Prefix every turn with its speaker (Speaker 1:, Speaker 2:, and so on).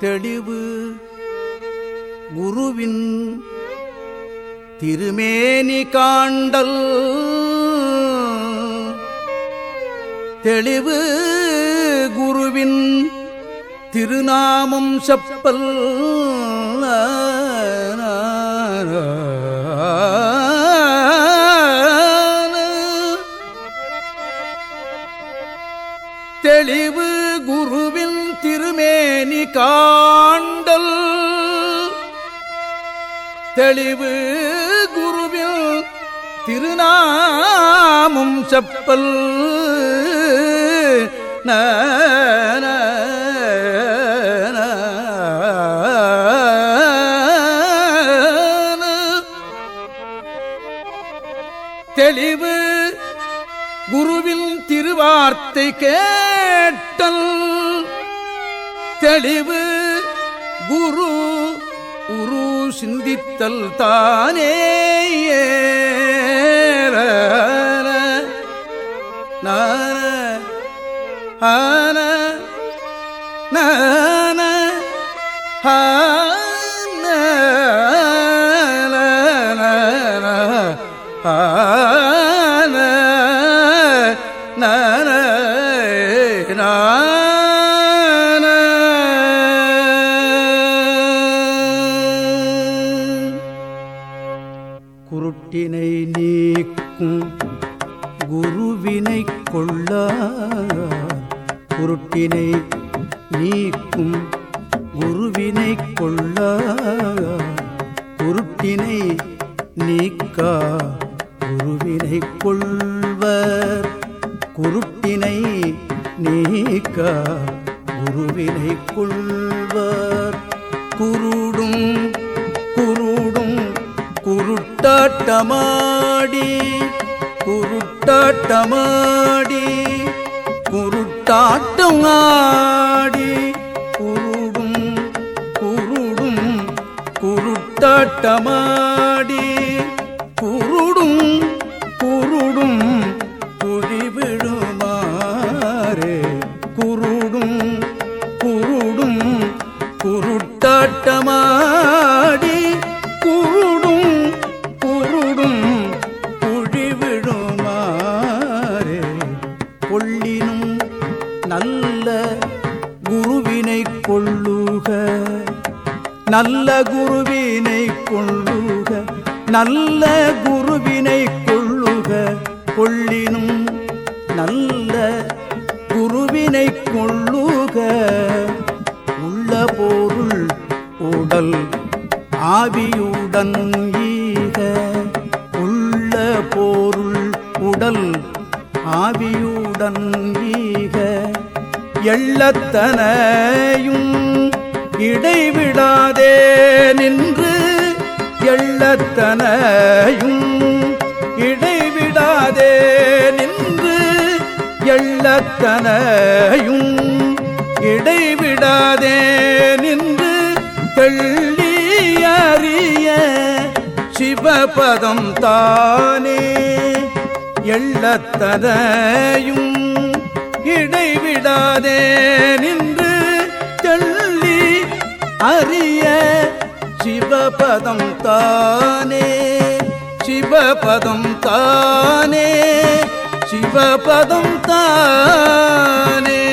Speaker 1: தெளிவு குருவின் திருமேனி காண்டல். தெளிவு குருவின் திருநாமம் செப்பல். தெளிவு குருவின் திருமேனி காண்டல். தெளிவு குருவில் திருநாமும் செப்பல். ந தெளிவு குருவின் திருவார்த்தை கேட்டல். தெளிவு குரு உரு சிந்தித்தல் தானே நான ஆன நான ஆன ஆன நான குருட்டினை நீக்கும் குருவினை கொள்ள குருட்டினை நீக்கும் குருவினை கொள்ள குருட்டினை நீக்கா குருவினை கொள்வர். குருட்டினை நீக்க குருவினை கொள்வர். குருடும் குருடும் குருட்டாட்டமாடி குருட்டாட்டமாடி குருட்டாட்டம் ஆடி. குருடும் குருடும் குருட்டாட்டமா நல்ல குருவினை கொள்ளுக நல்ல குருவினை கொள்ளுக. கொள்ளினும் நல்ல குருவினை கொள்ளுக. உள்ள பொருள் உடல் ஆவியுடன் ஈக. உள்ள பொருள் உடல் ஆவியுடன் ஈக. எள்ளத்தனையும் இடைவிடாதே நின்று எள்ளத்தனையும். இடைவிடாதே நின்று எள்ளத்தனையும். இடைவிடாதே நின்று தெள்ளி அறிய சிவபதம் தானே. எள்ளத்தனையும். இடைவிடாதே நின்று அறிய சிவபதம் தானே சிவபதம் தானே சிவபதம் தானே.